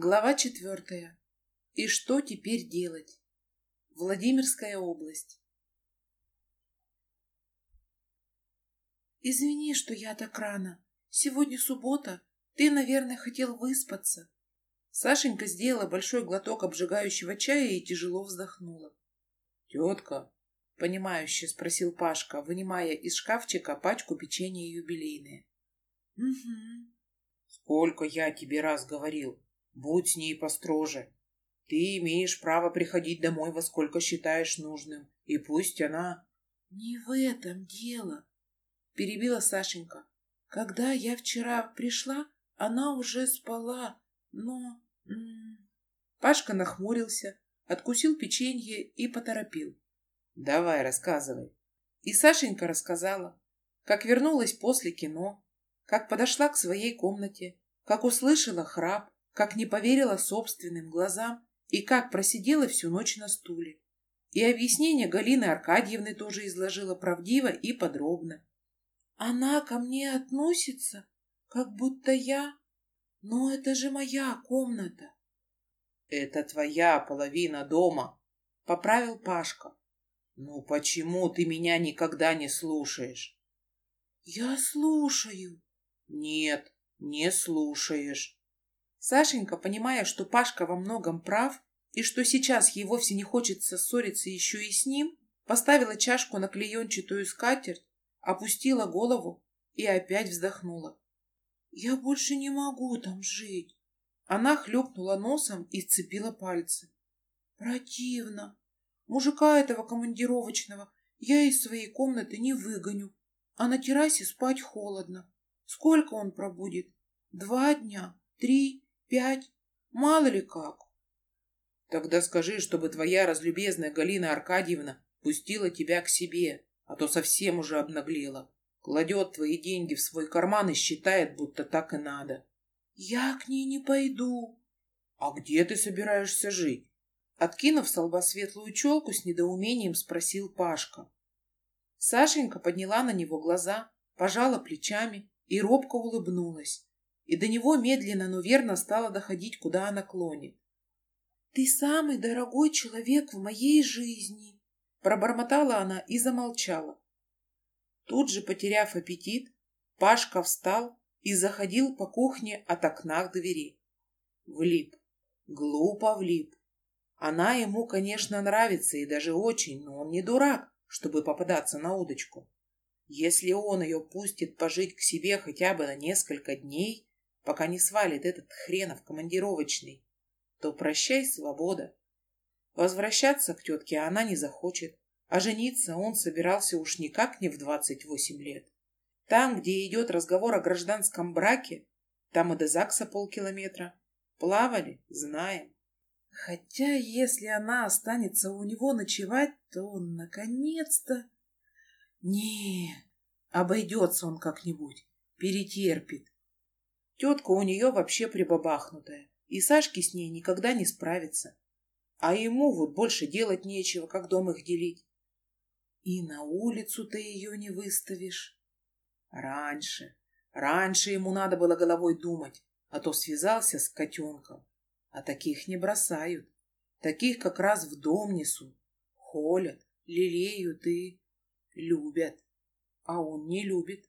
Глава четвертая. И что теперь делать? Владимирская область. Извини, что я так рано. Сегодня суббота. Ты, наверное, хотел выспаться. Сашенька сделала большой глоток обжигающего чая и тяжело вздохнула. Тетка, понимающе спросил Пашка, вынимая из шкафчика пачку печенья юбилейное. Угу. Сколько я тебе раз говорил, Будь с ней построже. Ты имеешь право приходить домой во сколько считаешь нужным, и пусть она... — Не в этом дело, — перебила Сашенька. — Когда я вчера пришла, она уже спала, но... Пашка нахмурился, откусил печенье и поторопил. — Давай, рассказывай. И Сашенька рассказала, как вернулась после кино, как подошла к своей комнате, как услышала храп, как не поверила собственным глазам и как просидела всю ночь на стуле. И объяснение Галины Аркадьевны тоже изложила правдиво и подробно. Она ко мне относится, как будто я... Но это же моя комната. Это твоя половина дома, поправил Пашка. Ну почему ты меня никогда не слушаешь? Я слушаю. Нет, не слушаешь. Сашенька, понимая, что Пашка во многом прав и что сейчас ей вовсе не хочется ссориться еще и с ним, поставила чашку на клеенчатую скатерть, опустила голову и опять вздохнула. «Я больше не могу там жить!» Она хлюпнула носом и сцепила пальцы. «Противно! Мужика этого командировочного я из своей комнаты не выгоню, а на террасе спать холодно. Сколько он пробудет? Два дня? Три? Пять? Мало ли как. Тогда скажи, чтобы твоя разлюбезная Галина Аркадьевна пустила тебя к себе, а то совсем уже обнаглела. Кладет твои деньги в свой карман и считает, будто так и надо. Я к ней не пойду. А где ты собираешься жить? Откинув с лба светлую челку, с недоумением спросил Пашка. Сашенька подняла на него глаза, пожала плечами и робко улыбнулась и до него медленно, но верно стало доходить, куда она клонит. «Ты самый дорогой человек в моей жизни!» Пробормотала она и замолчала. Тут же, потеряв аппетит, Пашка встал и заходил по кухне от окна к двери. Влип. Глупо влип. Она ему, конечно, нравится и даже очень, но он не дурак, чтобы попадаться на удочку. Если он ее пустит пожить к себе хотя бы на несколько дней, пока не свалит этот хренов командировочный, то прощай, свобода. Возвращаться к тетке она не захочет, а жениться он собирался уж никак не в 28 лет. Там, где идет разговор о гражданском браке, там и до ЗАГСа полкилометра. Плавали, знаем. Хотя, если она останется у него ночевать, то он наконец-то... Не, обойдется он как-нибудь, перетерпит. Тетка у нее вообще прибабахнутая, и Сашке с ней никогда не справится. А ему вот больше делать нечего, как дом их делить. И на улицу ты ее не выставишь. Раньше, раньше ему надо было головой думать, а то связался с котенком. А таких не бросают. Таких как раз в дом несут. Холят, лелеют и любят. А он не любит.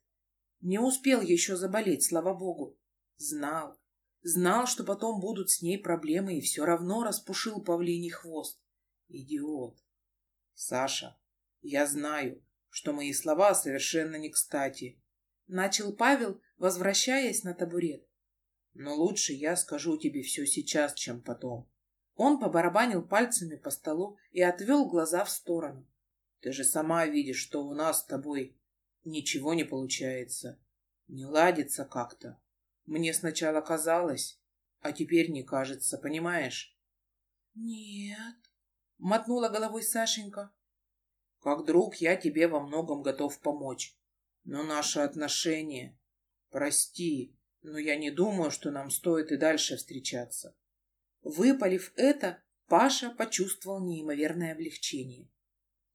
Не успел еще заболеть, слава богу. Знал. Знал, что потом будут с ней проблемы, и все равно распушил павлиний хвост. Идиот. Саша, я знаю, что мои слова совершенно не кстати. Начал Павел, возвращаясь на табурет. Но лучше я скажу тебе все сейчас, чем потом. Он побарабанил пальцами по столу и отвел глаза в сторону. Ты же сама видишь, что у нас с тобой ничего не получается. Не ладится как-то. Мне сначала казалось, а теперь не кажется, понимаешь? Нет, мотнула головой Сашенька. Как друг я тебе во многом готов помочь. Но наши отношения... Прости, но я не думаю, что нам стоит и дальше встречаться. Выпалив это, Паша почувствовал неимоверное облегчение.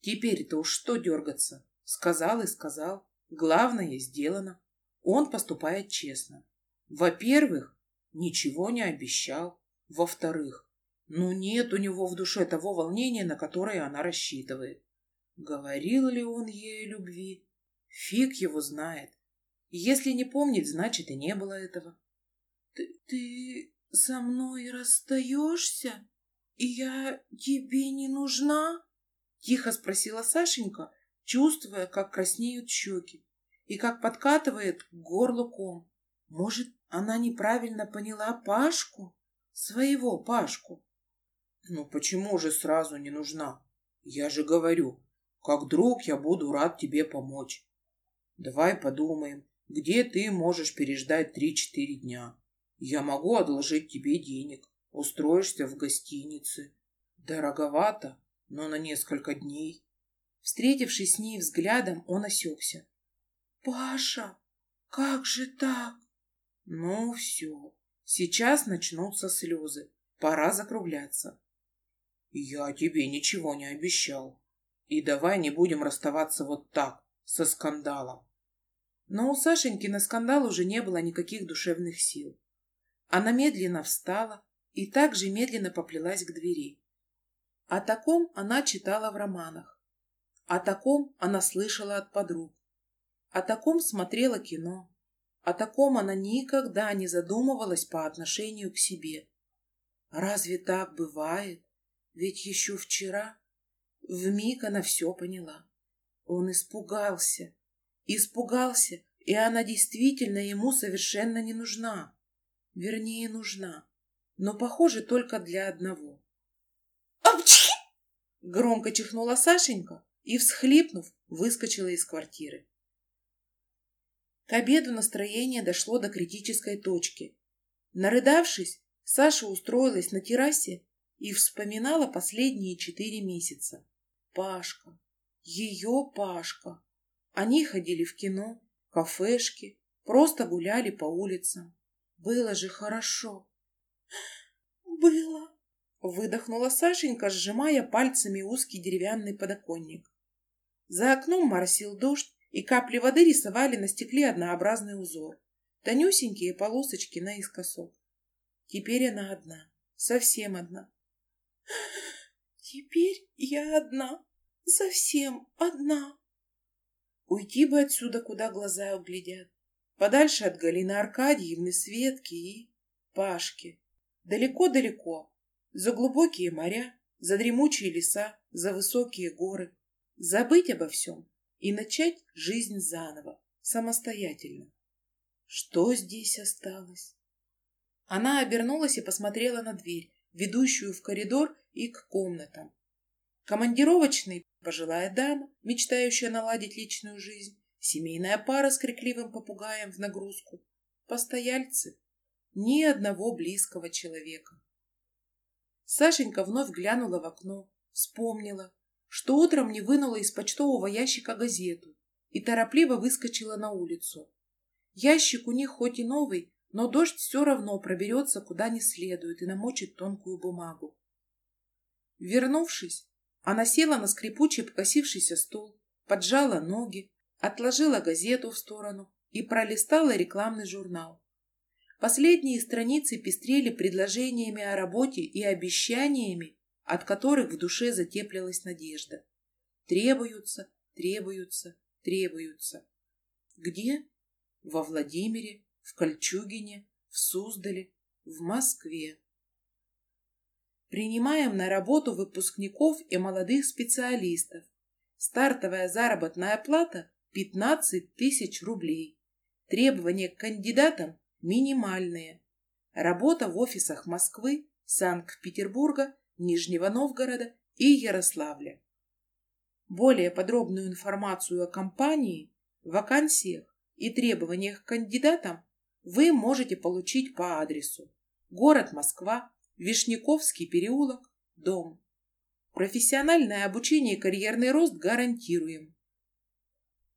Теперь-то уж что дергаться? Сказал и сказал. Главное сделано. Он поступает честно. Во-первых, ничего не обещал. Во-вторых, ну нет у него в душе того волнения, на которое она рассчитывает. Говорил ли он ей о любви? Фиг его знает. Если не помнит, значит и не было этого. Ты, ты со мной расстаешься? И я тебе не нужна? Тихо спросила Сашенька, чувствуя, как краснеют щеки и как подкатывает к горлу ком. Может, она неправильно поняла Пашку? Своего Пашку? Ну почему же сразу не нужна? Я же говорю, как друг я буду рад тебе помочь. Давай подумаем, где ты можешь переждать три-четыре дня. Я могу одолжить тебе денег. Устроишься в гостинице. Дороговато, но на несколько дней. Встретившись с ней взглядом, он осекся. «Паша, как же так?» «Ну все, сейчас начнутся слезы. Пора закругляться». «Я тебе ничего не обещал. И давай не будем расставаться вот так, со скандалом». Но у Сашеньки на скандал уже не было никаких душевных сил. Она медленно встала и также медленно поплелась к двери. О таком она читала в романах. О таком она слышала от подруг. О таком смотрела кино. О таком она никогда не задумывалась по отношению к себе. Разве так бывает? Ведь еще вчера вмиг она все поняла. Он испугался. Испугался, и она действительно ему совершенно не нужна. Вернее, нужна, но, похоже, только для одного. «Апчхи!» Громко чихнула Сашенька и, всхлипнув, выскочила из квартиры. К обеду настроение дошло до критической точки. Нарыдавшись, Саша устроилась на террасе и вспоминала последние четыре месяца. Пашка, ее Пашка. Они ходили в кино, кафешки, просто гуляли по улицам. Было же хорошо. Было, выдохнула Сашенька, сжимая пальцами узкий деревянный подоконник. За окном моросил дождь, и капли воды рисовали на стекле однообразный узор, тонюсенькие полосочки наискосок. Теперь она одна, совсем одна. Теперь я одна, совсем одна. Уйти бы отсюда, куда глаза углядят. Подальше от Галины Аркадьевны, Светки и Пашки. Далеко-далеко, за глубокие моря, за дремучие леса, за высокие горы. Забыть обо всем и начать жизнь заново, самостоятельно. Что здесь осталось? Она обернулась и посмотрела на дверь, ведущую в коридор и к комнатам. Командировочный пожилая дама, мечтающая наладить личную жизнь, семейная пара с крикливым попугаем в нагрузку, постояльцы, ни одного близкого человека. Сашенька вновь глянула в окно, вспомнила, что утром не вынула из почтового ящика газету и торопливо выскочила на улицу. Ящик у них хоть и новый, но дождь все равно проберется куда не следует и намочит тонкую бумагу. Вернувшись, она села на скрипучий покосившийся стул, поджала ноги, отложила газету в сторону и пролистала рекламный журнал. Последние страницы пестрели предложениями о работе и обещаниями, от которых в душе затеплилась надежда. Требуются, требуются, требуются. Где? Во Владимире, в Кольчугине, в Суздале, в Москве. Принимаем на работу выпускников и молодых специалистов. Стартовая заработная плата – 15 тысяч рублей. Требования к кандидатам минимальные. Работа в офисах Москвы, Санкт-Петербурга, Нижнего Новгорода и Ярославля. Более подробную информацию о компании, вакансиях и требованиях к кандидатам вы можете получить по адресу город Москва, Вишняковский переулок, дом. Профессиональное обучение и карьерный рост гарантируем.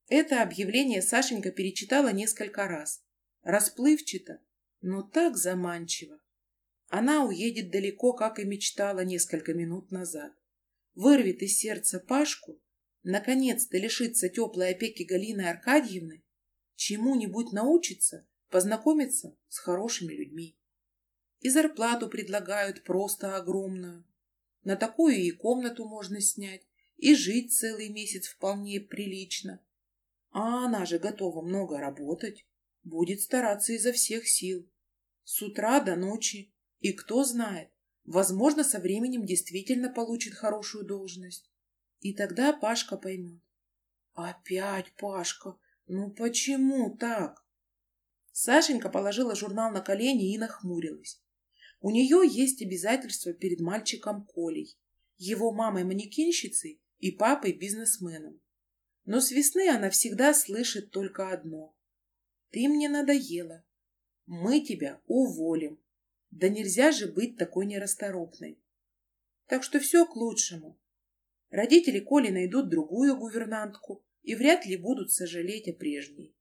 Это объявление Сашенька перечитала несколько раз. Расплывчато, но так заманчиво. Она уедет далеко, как и мечтала несколько минут назад. Вырвет из сердца Пашку, наконец-то лишится теплой опеки Галины Аркадьевны, чему-нибудь научится, познакомиться с хорошими людьми. И зарплату предлагают просто огромную. На такую и комнату можно снять, и жить целый месяц вполне прилично. А она же готова много работать, будет стараться изо всех сил. С утра до ночи. И кто знает, возможно, со временем действительно получит хорошую должность. И тогда Пашка поймет. Опять Пашка, ну почему так? Сашенька положила журнал на колени и нахмурилась. У нее есть обязательства перед мальчиком Колей, его мамой-манекенщицей и папой-бизнесменом. Но с весны она всегда слышит только одно. «Ты мне надоела. Мы тебя уволим. Да нельзя же быть такой нерасторопной. Так что все к лучшему. Родители Коли найдут другую гувернантку и вряд ли будут сожалеть о прежней.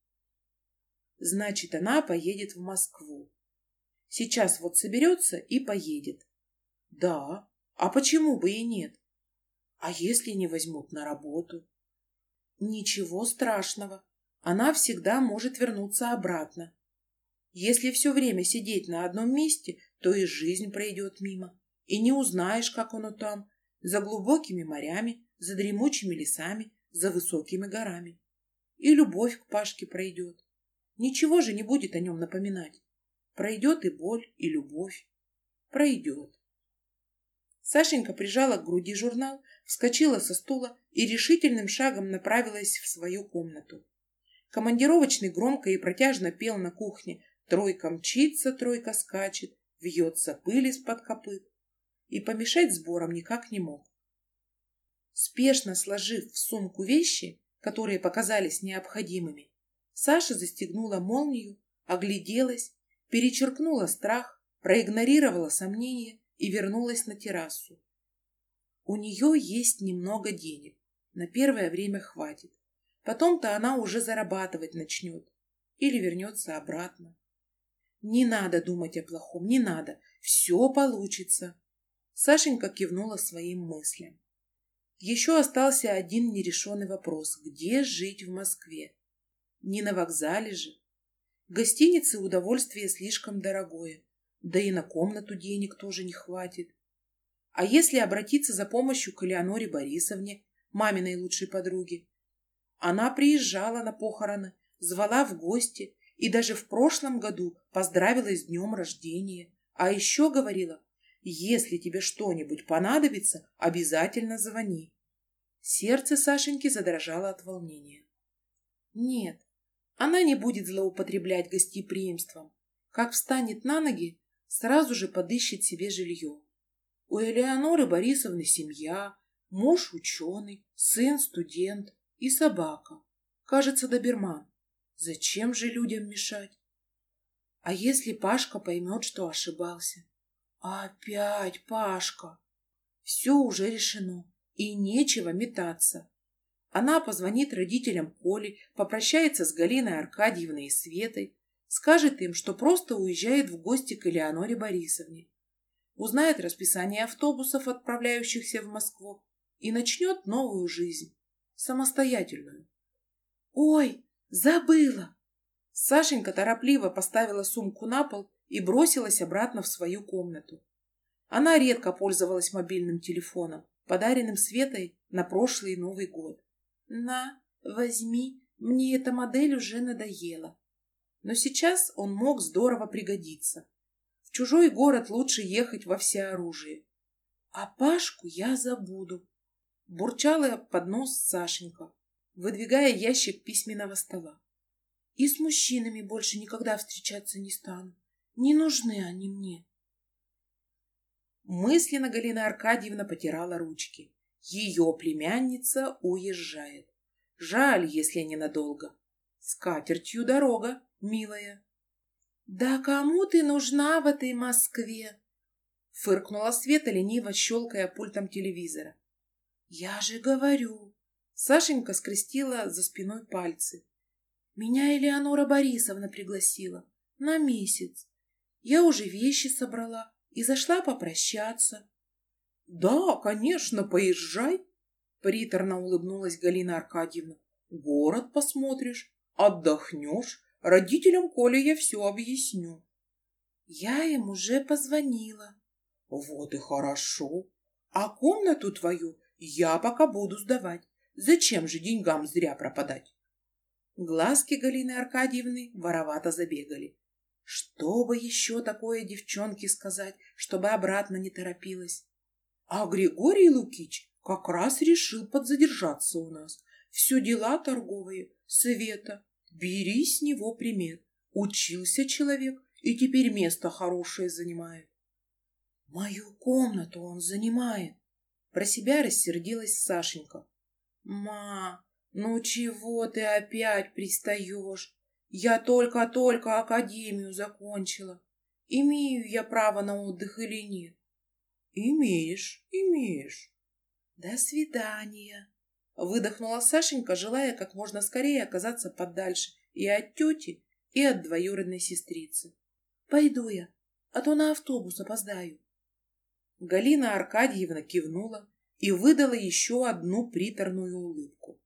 Значит, она поедет в Москву. Сейчас вот соберется и поедет. Да, а почему бы и нет? А если не возьмут на работу? Ничего страшного. Она всегда может вернуться обратно. Если все время сидеть на одном месте, то и жизнь пройдет мимо. И не узнаешь, как оно там, за глубокими морями, за дремучими лесами, за высокими горами. И любовь к Пашке пройдет. Ничего же не будет о нем напоминать. Пройдет и боль, и любовь. Пройдет. Сашенька прижала к груди журнал, вскочила со стула и решительным шагом направилась в свою комнату. Командировочный громко и протяжно пел на кухне «Тройка мчится, тройка скачет, вьется пыль из-под копыт» и помешать сборам никак не мог. Спешно сложив в сумку вещи, которые показались необходимыми, Саша застегнула молнию, огляделась, перечеркнула страх, проигнорировала сомнения и вернулась на террасу. У нее есть немного денег, на первое время хватит. Потом-то она уже зарабатывать начнет или вернется обратно. Не надо думать о плохом, не надо, все получится. Сашенька кивнула своим мыслям. Еще остался один нерешенный вопрос. Где жить в Москве? Не на вокзале же. Гостиницы удовольствие слишком дорогое. Да и на комнату денег тоже не хватит. А если обратиться за помощью к Элеоноре Борисовне, маминой лучшей подруге? Она приезжала на похороны, звала в гости и даже в прошлом году поздравила с днем рождения. А еще говорила, если тебе что-нибудь понадобится, обязательно звони. Сердце Сашеньки задрожало от волнения. Нет, она не будет злоупотреблять гостеприимством. Как встанет на ноги, сразу же подыщет себе жилье. У Элеоноры Борисовны семья, муж ученый, сын студент и собака. Кажется, доберман. Зачем же людям мешать? А если Пашка поймет, что ошибался? Опять Пашка! Все уже решено, и нечего метаться. Она позвонит родителям Коли, попрощается с Галиной Аркадьевной и Светой, скажет им, что просто уезжает в гости к Элеоноре Борисовне, узнает расписание автобусов, отправляющихся в Москву, и начнет новую жизнь, самостоятельную. «Ой, забыла!» Сашенька торопливо поставила сумку на пол и бросилась обратно в свою комнату. Она редко пользовалась мобильным телефоном, подаренным Светой на прошлый Новый год. «На, возьми, мне эта модель уже надоела». Но сейчас он мог здорово пригодиться. В чужой город лучше ехать во всеоружие. А Пашку я забуду. Бурчала под нос Сашенька, выдвигая ящик письменного стола. И с мужчинами больше никогда встречаться не стану. Не нужны они мне. Мысленно Галина Аркадьевна потирала ручки. Ее племянница уезжает. Жаль, если ненадолго. С катертью дорога, милая. «Да кому ты нужна в этой Москве?» Фыркнула Света, лениво щелкая пультом телевизора. «Я же говорю!» Сашенька скрестила за спиной пальцы. «Меня Элеонора Борисовна пригласила. На месяц. Я уже вещи собрала и зашла попрощаться. — Да, конечно, поезжай, — приторно улыбнулась Галина Аркадьевна. — Город посмотришь, отдохнешь, родителям Коля я все объясню. Я им уже позвонила. Вот и хорошо. А комнату твою я пока буду сдавать. Зачем же деньгам зря пропадать? Глазки Галины Аркадьевны воровато забегали. Что бы еще такое девчонке сказать, чтобы обратно не торопилась? А Григорий Лукич как раз решил подзадержаться у нас. Все дела торговые, Света, бери с него пример. Учился человек и теперь место хорошее занимает. Мою комнату он занимает. Про себя рассердилась Сашенька. Ма, ну чего ты опять пристаешь? Я только-только академию закончила. Имею я право на отдых или нет? Имеешь, имеешь. До свидания. Выдохнула Сашенька, желая как можно скорее оказаться подальше и от тети, и от двоюродной сестрицы. Пойду я, а то на автобус опоздаю. Галина Аркадьевна кивнула и выдала еще одну приторную улыбку.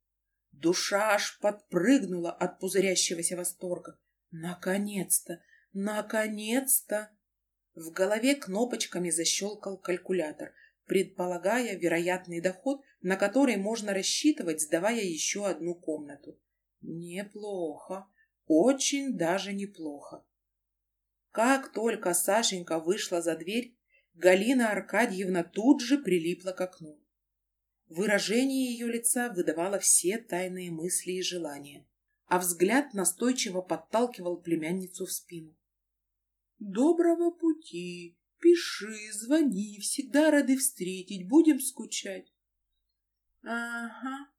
Душа аж подпрыгнула от пузырящегося восторга. Наконец-то! Наконец-то! В голове кнопочками защелкал калькулятор, предполагая вероятный доход, на который можно рассчитывать, сдавая еще одну комнату. Неплохо, очень даже неплохо. Как только Сашенька вышла за дверь, Галина Аркадьевна тут же прилипла к окну. Выражение ее лица выдавало все тайные мысли и желания, а взгляд настойчиво подталкивал племянницу в спину. «Доброго пути! Пиши, звони, всегда рады встретить, будем скучать». «Ага,